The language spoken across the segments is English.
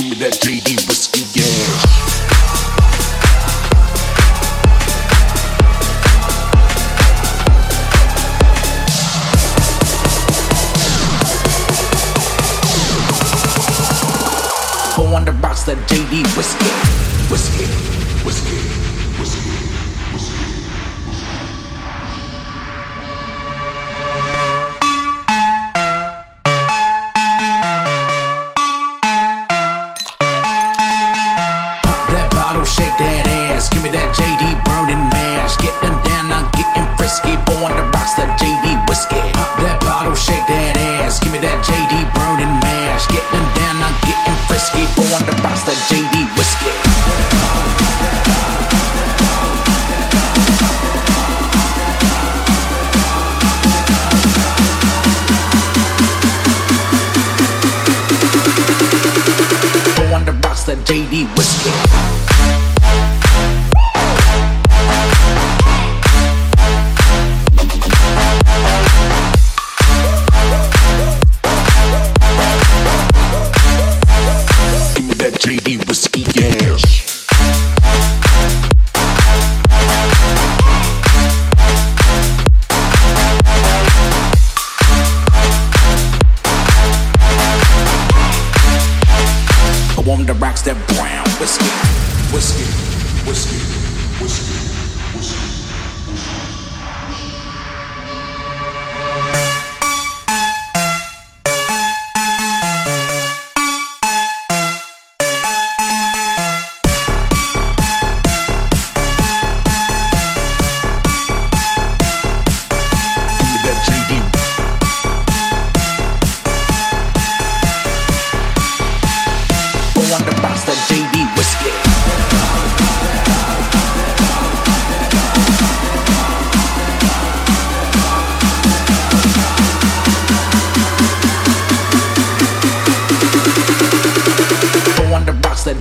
me that JD whiskey, the box that JD whiskey, whiskey, whiskey, whiskey. JD one the rocks that brown whiskey, whiskey, whiskey, whiskey. whiskey.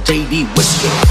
JD Whiskey.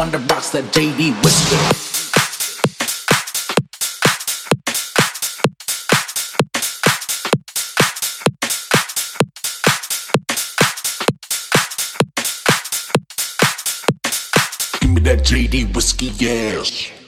on the rocks that JD whiskey. Give me that JD whiskey ass.